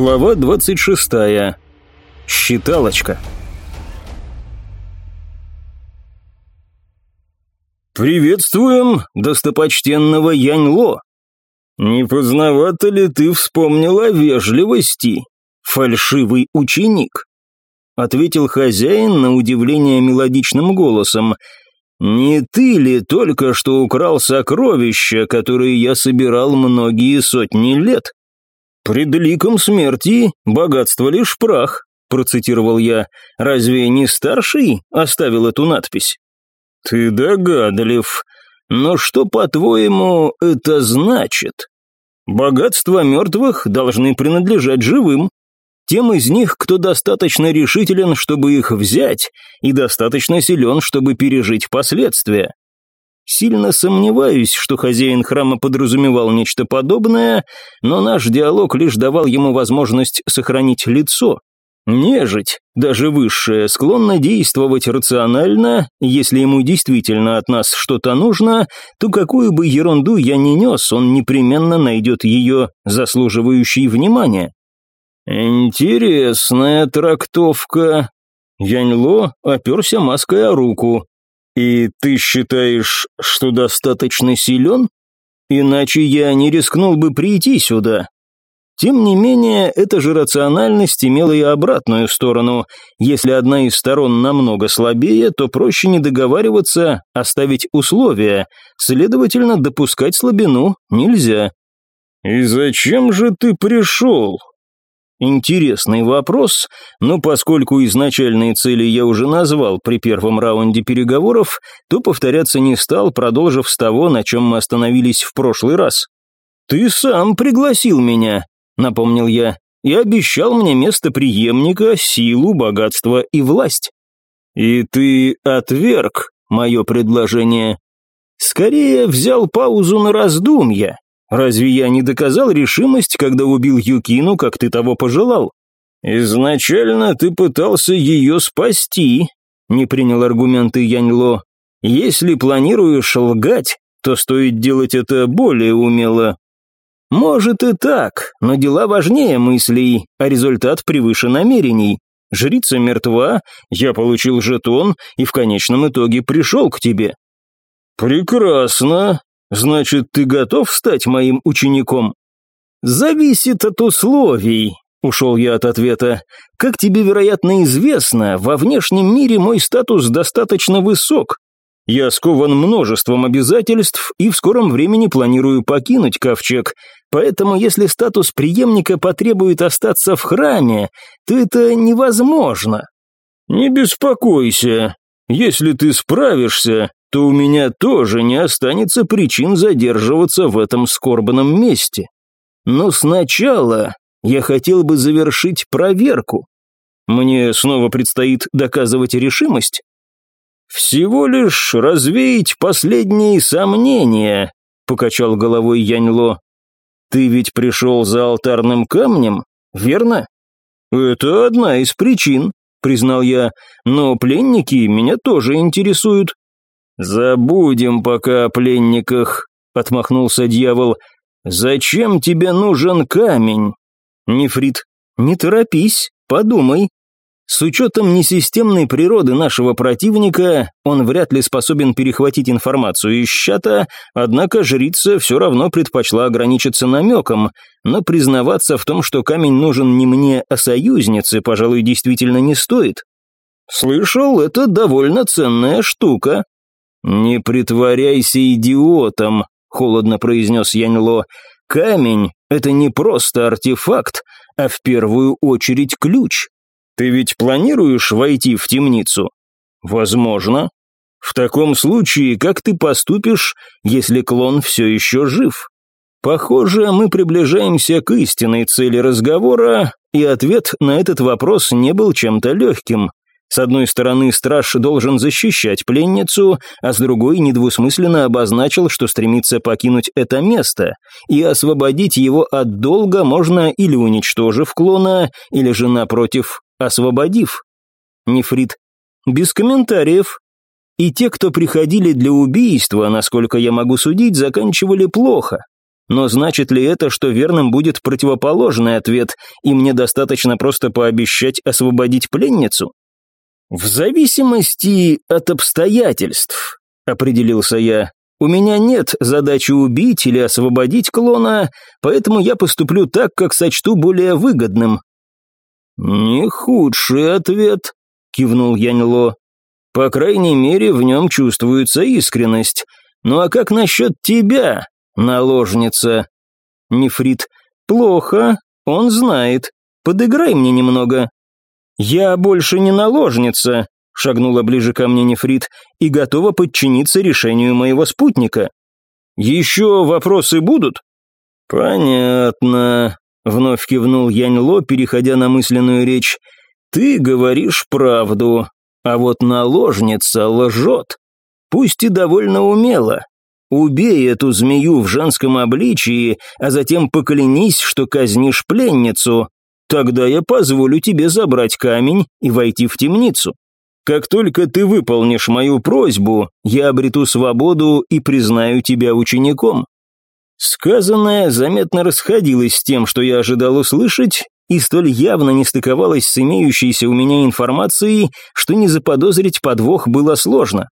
Глава 26. Считалочка. «Приветствуем достопочтенного Яньло. Не поздновато ли ты вспомнил о вежливости, фальшивый ученик?» Ответил хозяин на удивление мелодичным голосом. «Не ты ли только что украл сокровища, которые я собирал многие сотни лет?» «Пред ликом смерти богатство лишь прах», — процитировал я. «Разве не старший оставил эту надпись?» «Ты догадлив. Но что, по-твоему, это значит?» «Богатства мертвых должны принадлежать живым. Тем из них, кто достаточно решителен, чтобы их взять, и достаточно силен, чтобы пережить последствия. Сильно сомневаюсь, что хозяин храма подразумевал нечто подобное, но наш диалог лишь давал ему возможность сохранить лицо. Нежить, даже высшая, склонна действовать рационально, если ему действительно от нас что-то нужно, то какую бы ерунду я ни нес, он непременно найдет ее заслуживающей внимания. «Интересная трактовка». Яньло оперся маской о руку. «И ты считаешь, что достаточно силен? Иначе я не рискнул бы прийти сюда». Тем не менее, эта же рациональность имела и обратную сторону. Если одна из сторон намного слабее, то проще не договариваться, оставить условия, следовательно, допускать слабину нельзя. «И зачем же ты пришел?» Интересный вопрос, но поскольку изначальные цели я уже назвал при первом раунде переговоров, то повторяться не стал, продолжив с того, на чем мы остановились в прошлый раз. «Ты сам пригласил меня», — напомнил я, «и обещал мне место преемника, силу, богатство и власть». «И ты отверг мое предложение?» «Скорее взял паузу на раздумья, Разве я не доказал решимость, когда убил Юкину, как ты того пожелал? Изначально ты пытался ее спасти, не принял аргументы Яньло. Если планируешь лгать, то стоит делать это более умело. Может и так, но дела важнее мыслей, а результат превыше намерений. Жрица мертва, я получил жетон и в конечном итоге пришел к тебе. Прекрасно, Значит, ты готов стать моим учеником? Зависит от условий, ушел я от ответа. Как тебе, вероятно, известно, во внешнем мире мой статус достаточно высок. Я скован множеством обязательств и в скором времени планирую покинуть ковчег, поэтому если статус преемника потребует остаться в храме, то это невозможно. Не беспокойся, если ты справишься, то у меня тоже не останется причин задерживаться в этом скорбном месте. Но сначала я хотел бы завершить проверку. Мне снова предстоит доказывать решимость? Всего лишь развеять последние сомнения, покачал головой Яньло. Ты ведь пришел за алтарным камнем, верно? Это одна из причин, признал я, но пленники меня тоже интересуют. «Забудем пока о пленниках», — отмахнулся дьявол. «Зачем тебе нужен камень?» «Нефрит, не торопись, подумай. С учетом несистемной природы нашего противника, он вряд ли способен перехватить информацию из чата, однако жрица все равно предпочла ограничиться намеком, но признаваться в том, что камень нужен не мне, а союзнице, пожалуй, действительно не стоит. Слышал, это довольно ценная штука. «Не притворяйся идиотом», — холодно произнес Яньло. «Камень — это не просто артефакт, а в первую очередь ключ. Ты ведь планируешь войти в темницу?» «Возможно. В таком случае, как ты поступишь, если клон все еще жив?» Похоже, мы приближаемся к истинной цели разговора, и ответ на этот вопрос не был чем-то легким. С одной стороны, страж должен защищать пленницу, а с другой недвусмысленно обозначил, что стремится покинуть это место, и освободить его от долга можно или уничтожив клона, или же, напротив, освободив. Нефрит. Без комментариев. И те, кто приходили для убийства, насколько я могу судить, заканчивали плохо. Но значит ли это, что верным будет противоположный ответ, и мне достаточно просто пообещать освободить пленницу? В зависимости от обстоятельств, определился я. У меня нет задачи убить или освободить клона, поэтому я поступлю так, как сочту более выгодным. Не худший ответ, кивнул Яньло. По крайней мере, в нем чувствуется искренность. Ну а как насчет тебя, наложница? Нефрит. Плохо, он знает. Подыграй мне немного. Я больше не наложница, шагнула ближе ко мне Нефрит и готова подчиниться решению моего спутника. Еще вопросы будут? Понятно, вновь кивнул Яньло, переходя на мысленную речь. Ты говоришь правду, а вот наложница лжет. Пусть и довольно умело. Убей эту змею в женском обличии, а затем поклянись, что казнишь пленницу. Тогда я позволю тебе забрать камень и войти в темницу. Как только ты выполнишь мою просьбу, я обрету свободу и признаю тебя учеником». Сказанное заметно расходилось с тем, что я ожидал услышать, и столь явно не стыковалось с имеющейся у меня информацией, что не заподозрить подвох было сложно.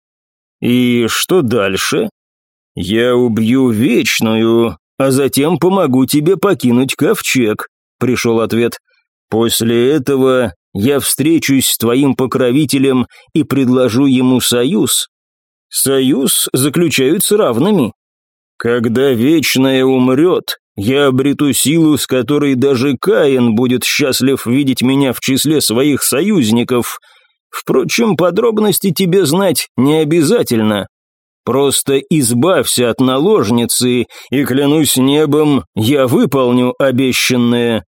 «И что дальше?» «Я убью Вечную, а затем помогу тебе покинуть ковчег», — пришел ответ. «После этого я встречусь с твоим покровителем и предложу ему союз. Союз заключают с равными. Когда Вечная умрет, я обрету силу, с которой даже Каин будет счастлив видеть меня в числе своих союзников. Впрочем, подробности тебе знать не обязательно. Просто избавься от наложницы, и, клянусь небом, я выполню обещанное.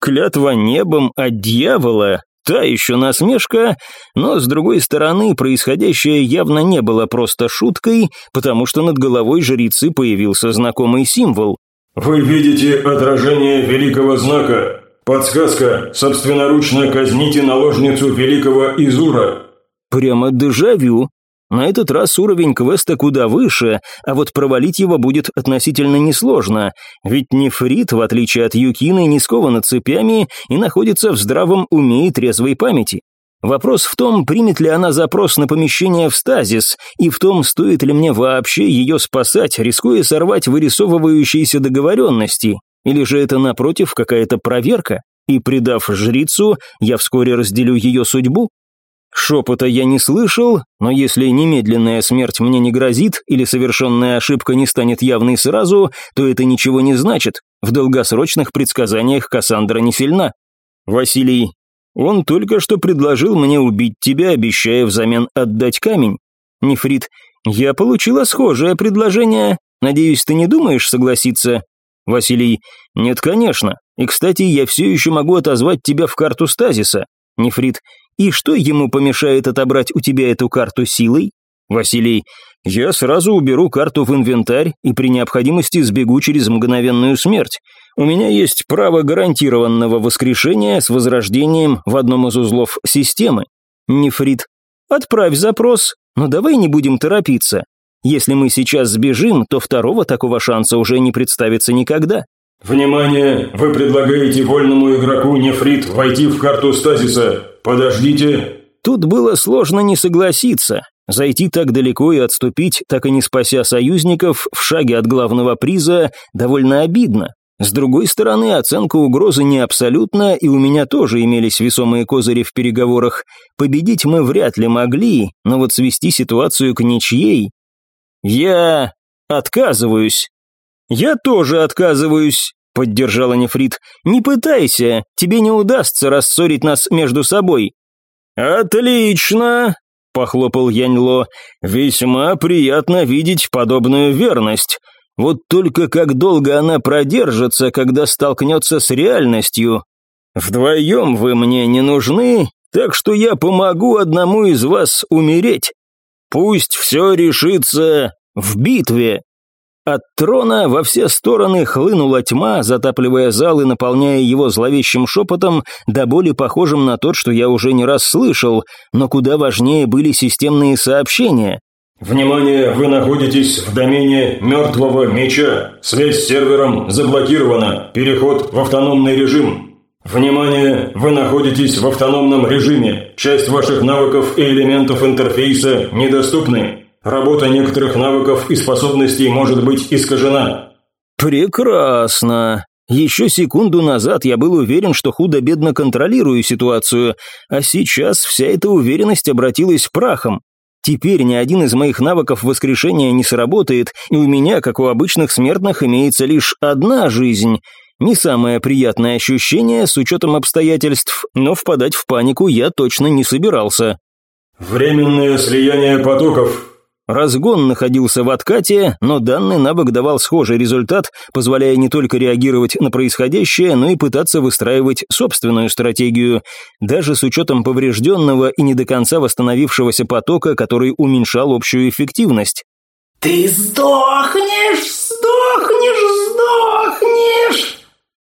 Клятва небом от дьявола Та еще насмешка, но, с другой стороны, происходящее явно не было просто шуткой, потому что над головой жрицы появился знакомый символ. «Вы видите отражение великого знака. Подсказка, собственноручно казните наложницу великого Изура». Прямо дежавю. На этот раз уровень квеста куда выше, а вот провалить его будет относительно несложно, ведь Нефрит, в отличие от Юкины, не скована цепями и находится в здравом уме и трезвой памяти. Вопрос в том, примет ли она запрос на помещение в стазис, и в том, стоит ли мне вообще ее спасать, рискуя сорвать вырисовывающиеся договоренности, или же это, напротив, какая-то проверка, и, предав жрицу, я вскоре разделю ее судьбу? Шепота я не слышал, но если немедленная смерть мне не грозит или совершенная ошибка не станет явной сразу, то это ничего не значит. В долгосрочных предсказаниях Кассандра не сильна. Василий, он только что предложил мне убить тебя, обещая взамен отдать камень. Нефрит, я получила схожее предложение. Надеюсь, ты не думаешь согласиться? Василий, нет, конечно. И, кстати, я все еще могу отозвать тебя в карту стазиса. Нефрит, и что ему помешает отобрать у тебя эту карту силой? Василий, я сразу уберу карту в инвентарь и при необходимости сбегу через мгновенную смерть. У меня есть право гарантированного воскрешения с возрождением в одном из узлов системы. Нефрит, отправь запрос, но давай не будем торопиться. Если мы сейчас сбежим, то второго такого шанса уже не представится никогда. «Внимание! Вы предлагаете вольному игроку Нефрит войти в карту стазиса. Подождите!» Тут было сложно не согласиться. Зайти так далеко и отступить, так и не спася союзников, в шаге от главного приза, довольно обидно. С другой стороны, оценка угрозы не абсолютна, и у меня тоже имелись весомые козыри в переговорах. Победить мы вряд ли могли, но вот свести ситуацию к ничьей... Я отказываюсь. «Я тоже отказываюсь», — поддержала Нефрит. «Не пытайся, тебе не удастся рассорить нас между собой». «Отлично», — похлопал Яньло. «Весьма приятно видеть подобную верность. Вот только как долго она продержится, когда столкнется с реальностью. Вдвоем вы мне не нужны, так что я помогу одному из вас умереть. Пусть все решится в битве». От трона во все стороны хлынула тьма, затапливая зал и наполняя его зловещим шепотом, до боли похожим на тот, что я уже не раз слышал, но куда важнее были системные сообщения. Внимание, вы находитесь в домене мертвого меча. Связь с сервером заблокирована. Переход в автономный режим. Внимание, вы находитесь в автономном режиме. Часть ваших навыков и элементов интерфейса недоступны. Работа некоторых навыков и способностей может быть искажена. Прекрасно. Еще секунду назад я был уверен, что худо-бедно контролирую ситуацию, а сейчас вся эта уверенность обратилась прахом. Теперь ни один из моих навыков воскрешения не сработает, и у меня, как у обычных смертных, имеется лишь одна жизнь. Не самое приятное ощущение с учетом обстоятельств, но впадать в панику я точно не собирался. Временное слияние потоков. Разгон находился в откате, но данный навык давал схожий результат, позволяя не только реагировать на происходящее, но и пытаться выстраивать собственную стратегию, даже с учетом поврежденного и не до конца восстановившегося потока, который уменьшал общую эффективность. «Ты сдохнешь, сдохнешь, сдохнешь!»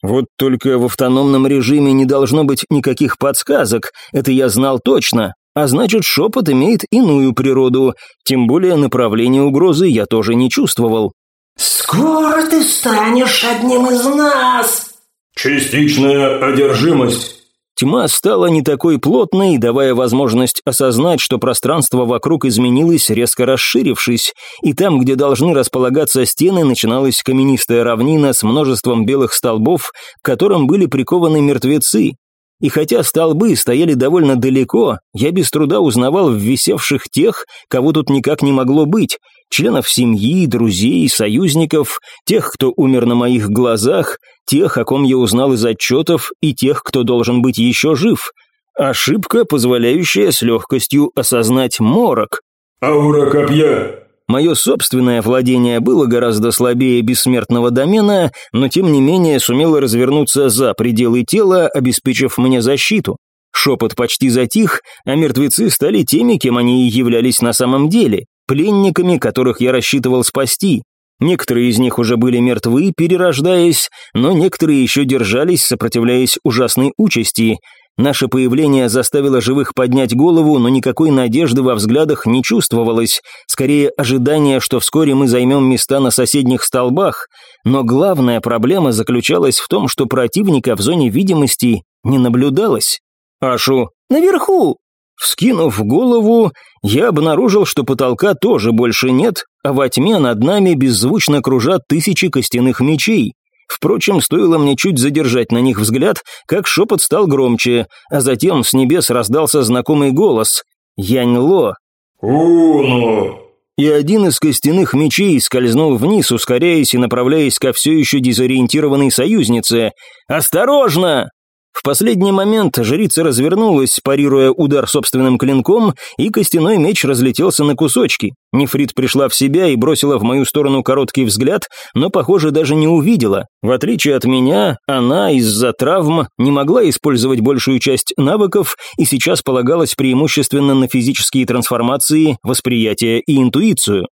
Вот только в автономном режиме не должно быть никаких подсказок, это я знал точно, а значит, шепот имеет иную природу, тем более направление угрозы я тоже не чувствовал. «Скоро ты станешь одним из нас!» «Частичная одержимость!» Тьма стала не такой плотной, давая возможность осознать, что пространство вокруг изменилось, резко расширившись, и там, где должны располагаться стены, начиналась каменистая равнина с множеством белых столбов, к которым были прикованы мертвецы. И хотя столбы стояли довольно далеко, я без труда узнавал в висевших тех, кого тут никак не могло быть, членов семьи, друзей, союзников, тех, кто умер на моих глазах, тех, о ком я узнал из отчетов, и тех, кто должен быть еще жив. Ошибка, позволяющая с легкостью осознать морок. «Аура копья!» Мое собственное владение было гораздо слабее бессмертного домена, но тем не менее сумело развернуться за пределы тела, обеспечив мне защиту. Шепот почти затих, а мертвецы стали теми, кем они и являлись на самом деле, пленниками, которых я рассчитывал спасти. Некоторые из них уже были мертвы, перерождаясь, но некоторые еще держались, сопротивляясь ужасной участи, Наше появление заставило живых поднять голову, но никакой надежды во взглядах не чувствовалось, скорее ожидание, что вскоре мы займем места на соседних столбах, но главная проблема заключалась в том, что противника в зоне видимости не наблюдалось. «Ашу, наверху!» Вскинув голову, я обнаружил, что потолка тоже больше нет, а во тьме над нами беззвучно кружат тысячи костяных мечей. Впрочем, стоило мне чуть задержать на них взгляд, как шепот стал громче, а затем с небес раздался знакомый голос. «Янь-Ло». «Уно». И один из костяных мечей скользнул вниз, ускоряясь и направляясь ко все еще дезориентированной союзнице. «Осторожно!» В последний момент жрица развернулась, парируя удар собственным клинком, и костяной меч разлетелся на кусочки. Нефрит пришла в себя и бросила в мою сторону короткий взгляд, но, похоже, даже не увидела. В отличие от меня, она из-за травм не могла использовать большую часть навыков и сейчас полагалась преимущественно на физические трансформации, восприятие и интуицию.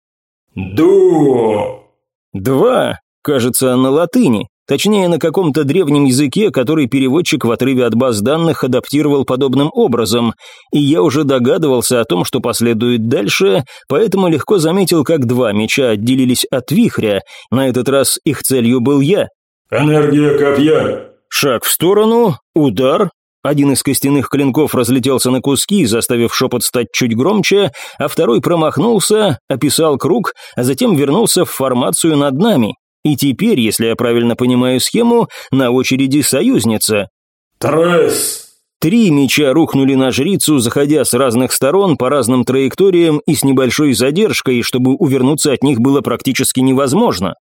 «Ду!» «Два», кажется, на латыни. Точнее, на каком-то древнем языке, который переводчик в отрыве от баз данных адаптировал подобным образом, и я уже догадывался о том, что последует дальше, поэтому легко заметил, как два меча отделились от вихря, на этот раз их целью был я. «Энергия копья!» Шаг в сторону, удар, один из костяных клинков разлетелся на куски, заставив шепот стать чуть громче, а второй промахнулся, описал круг, а затем вернулся в формацию над нами. И теперь, если я правильно понимаю схему, на очереди союзница. «Тресс!» Три меча рухнули на жрицу, заходя с разных сторон по разным траекториям и с небольшой задержкой, чтобы увернуться от них было практически невозможно.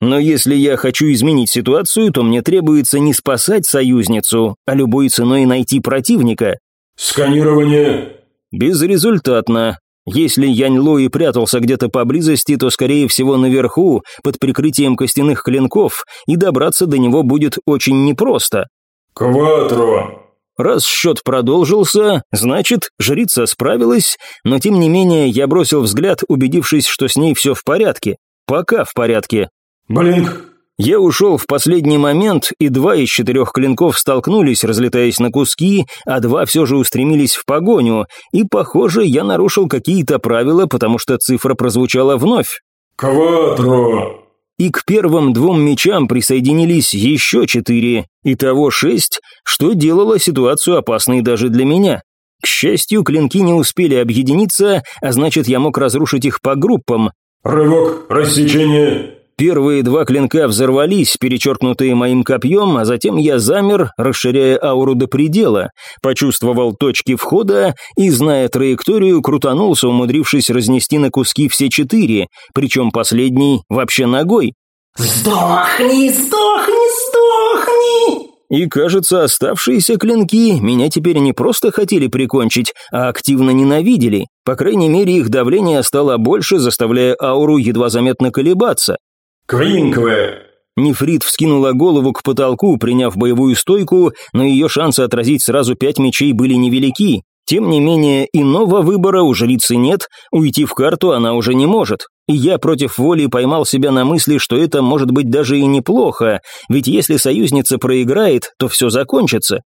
Но если я хочу изменить ситуацию, то мне требуется не спасать союзницу, а любой ценой найти противника. «Сканирование!» Безрезультатно. Если Янь Ло и прятался где-то поблизости, то, скорее всего, наверху, под прикрытием костяных клинков, и добраться до него будет очень непросто. «Кватро!» Раз счет продолжился, значит, жрица справилась, но тем не менее я бросил взгляд, убедившись, что с ней все в порядке. Пока в порядке. «Блинк!» Я ушел в последний момент, и два из четырех клинков столкнулись, разлетаясь на куски, а два все же устремились в погоню, и, похоже, я нарушил какие-то правила, потому что цифра прозвучала вновь. «Кватро!» И к первым двум мечам присоединились еще четыре, итого шесть, что делало ситуацию опасной даже для меня. К счастью, клинки не успели объединиться, а значит, я мог разрушить их по группам. «Рывок! Рассечение!» Первые два клинка взорвались, перечеркнутые моим копьем, а затем я замер, расширяя ауру до предела, почувствовал точки входа и, зная траекторию, крутанулся, умудрившись разнести на куски все четыре, причем последний вообще ногой. «Сдохни, сдохни, сдохни!» И, кажется, оставшиеся клинки меня теперь не просто хотели прикончить, а активно ненавидели. По крайней мере, их давление стало больше, заставляя ауру едва заметно колебаться. «Квинкве!» Нефрит вскинула голову к потолку, приняв боевую стойку, но ее шансы отразить сразу пять мечей были невелики. Тем не менее, иного выбора у жрицы нет, уйти в карту она уже не может. И я против воли поймал себя на мысли, что это может быть даже и неплохо, ведь если союзница проиграет, то все закончится.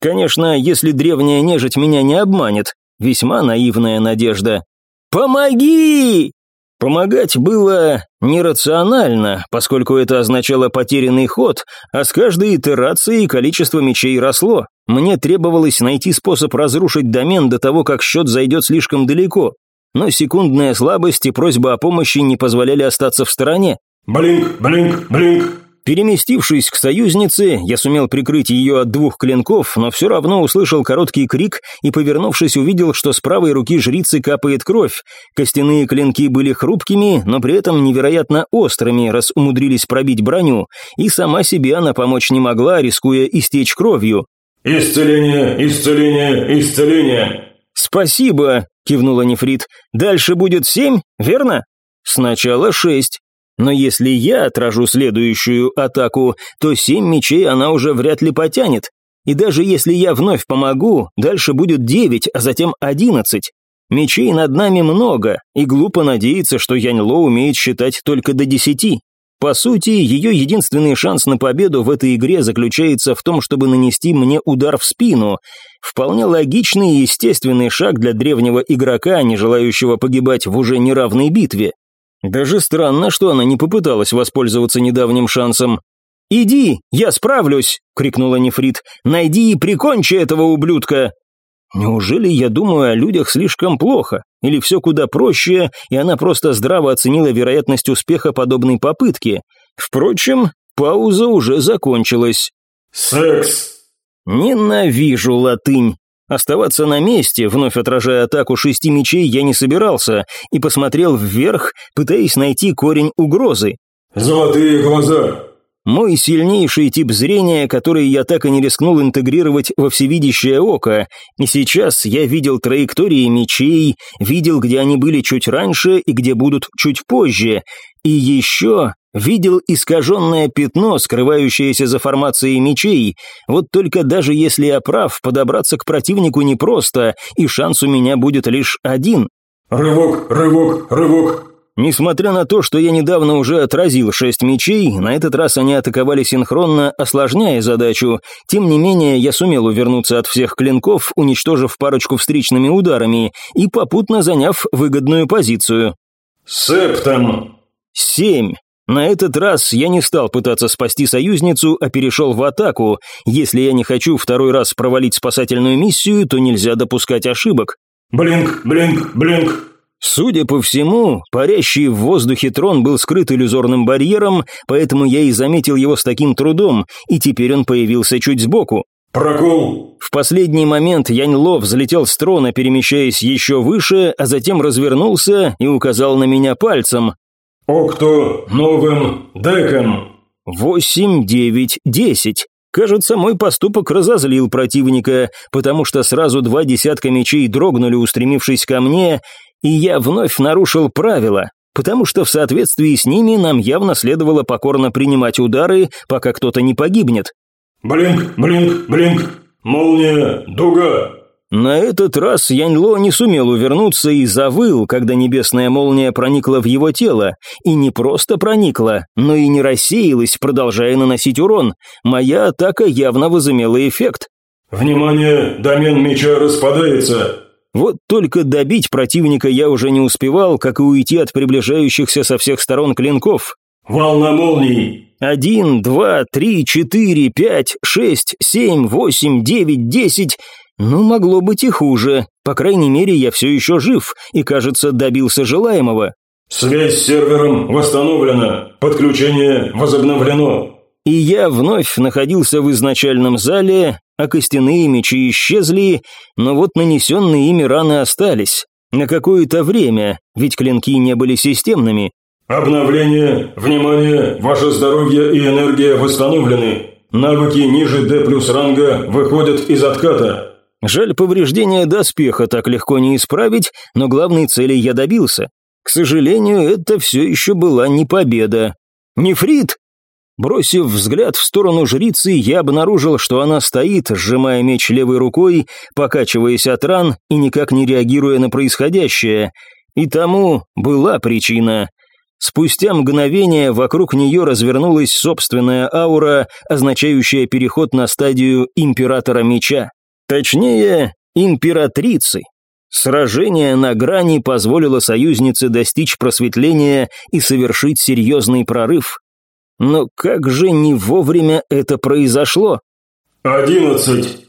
Конечно, если древняя нежить меня не обманет. Весьма наивная надежда. «Помоги!» Помогать было нерационально, поскольку это означало потерянный ход, а с каждой итерацией количество мечей росло. Мне требовалось найти способ разрушить домен до того, как счет зайдет слишком далеко. Но секундная слабость и просьба о помощи не позволяли остаться в стороне. «Блинк, блинк, блинк!» Переместившись к союзнице, я сумел прикрыть ее от двух клинков, но все равно услышал короткий крик и, повернувшись, увидел, что с правой руки жрицы капает кровь. Костяные клинки были хрупкими, но при этом невероятно острыми, раз умудрились пробить броню, и сама себе она помочь не могла, рискуя истечь кровью. «Исцеление, исцеление, исцеление!» «Спасибо!» – кивнула Нефрит. «Дальше будет семь, верно?» «Сначала шесть». Но если я отражу следующую атаку, то семь мечей она уже вряд ли потянет. И даже если я вновь помогу, дальше будет девять, а затем одиннадцать. Мечей над нами много, и глупо надеяться, что Янь Ло умеет считать только до десяти. По сути, ее единственный шанс на победу в этой игре заключается в том, чтобы нанести мне удар в спину. Вполне логичный и естественный шаг для древнего игрока, не желающего погибать в уже неравной битве. Даже странно, что она не попыталась воспользоваться недавним шансом. «Иди, я справлюсь!» — крикнула Нефрит. «Найди и прикончи этого ублюдка!» Неужели я думаю о людях слишком плохо? Или все куда проще, и она просто здраво оценила вероятность успеха подобной попытки? Впрочем, пауза уже закончилась. «Секс!» Ненавижу латынь. Оставаться на месте, вновь отражая атаку шести мечей, я не собирался и посмотрел вверх, пытаясь найти корень угрозы. «Золотые глаза!» Мой сильнейший тип зрения, который я так и не рискнул интегрировать во всевидящее око, и сейчас я видел траектории мечей, видел, где они были чуть раньше и где будут чуть позже, и еще видел искаженное пятно, скрывающееся за формацией мечей. Вот только даже если я прав, подобраться к противнику непросто, и шанс у меня будет лишь один. «Рывок, рывок, рывок!» Несмотря на то, что я недавно уже отразил шесть мечей, на этот раз они атаковали синхронно, осложняя задачу. Тем не менее, я сумел увернуться от всех клинков, уничтожив парочку встречными ударами и попутно заняв выгодную позицию. «Септом!» Семь. На этот раз я не стал пытаться спасти союзницу, а перешел в атаку. Если я не хочу второй раз провалить спасательную миссию, то нельзя допускать ошибок. «Блинк, блинк, блинк!» Судя по всему, парящий в воздухе трон был скрыт иллюзорным барьером, поэтому я и заметил его с таким трудом, и теперь он появился чуть сбоку. «Прокол!» В последний момент Янь Ло взлетел с трона, перемещаясь еще выше, а затем развернулся и указал на меня пальцем. «Окто новым деком!» «Восемь, девять, десять!» Кажется, мой поступок разозлил противника, потому что сразу два десятка мечей дрогнули, устремившись ко мне, и я вновь нарушил правила, потому что в соответствии с ними нам явно следовало покорно принимать удары, пока кто-то не погибнет. «Блинк, блинк, блинк! Молния, дуга!» На этот раз Яньло не сумел увернуться и завыл, когда небесная молния проникла в его тело. И не просто проникла, но и не рассеялась, продолжая наносить урон. Моя атака явно возымела эффект. «Внимание! Домен меча распадается!» Вот только добить противника я уже не успевал, как и уйти от приближающихся со всех сторон клинков. «Волна молний!» Один, два, три, четыре, пять, шесть, семь, восемь, девять, десять. Ну, могло быть и хуже. По крайней мере, я все еще жив и, кажется, добился желаемого. «Связь с сервером восстановлена. Подключение возобновлено». И я вновь находился в изначальном зале, а костяные мечи исчезли, но вот нанесенные ими раны остались. На какое-то время, ведь клинки не были системными. «Обновление! Внимание! Ваше здоровье и энергия восстановлены. Навыки ниже D плюс ранга выходят из отката». Жаль, повреждения доспеха так легко не исправить, но главной цели я добился. К сожалению, это все еще была не победа. «Нефрит!» Бросив взгляд в сторону жрицы, я обнаружил, что она стоит, сжимая меч левой рукой, покачиваясь от ран и никак не реагируя на происходящее. И тому была причина. Спустя мгновение вокруг нее развернулась собственная аура, означающая переход на стадию императора меча. Точнее, императрицы. Сражение на грани позволило союзнице достичь просветления и совершить серьезный прорыв. Но как же не вовремя это произошло? «Одиннадцать!»